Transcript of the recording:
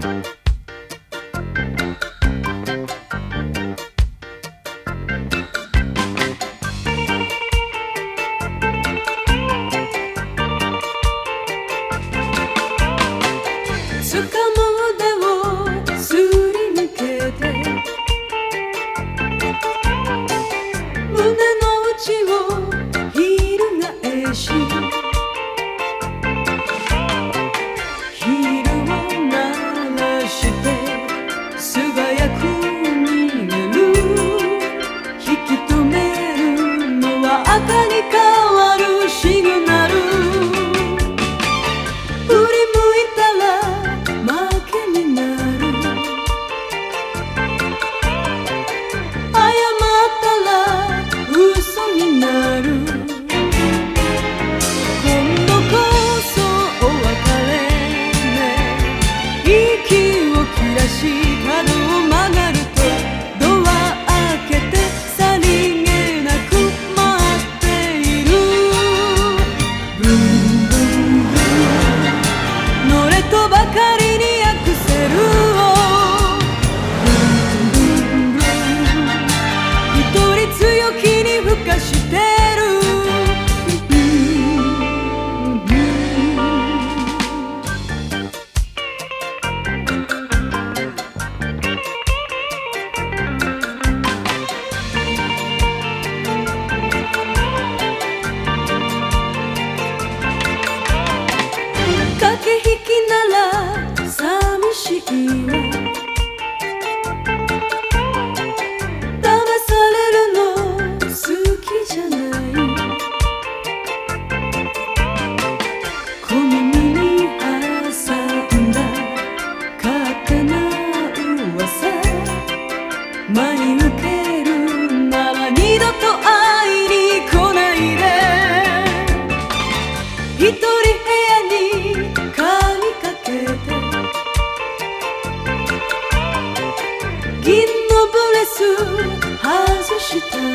Come on. You. 外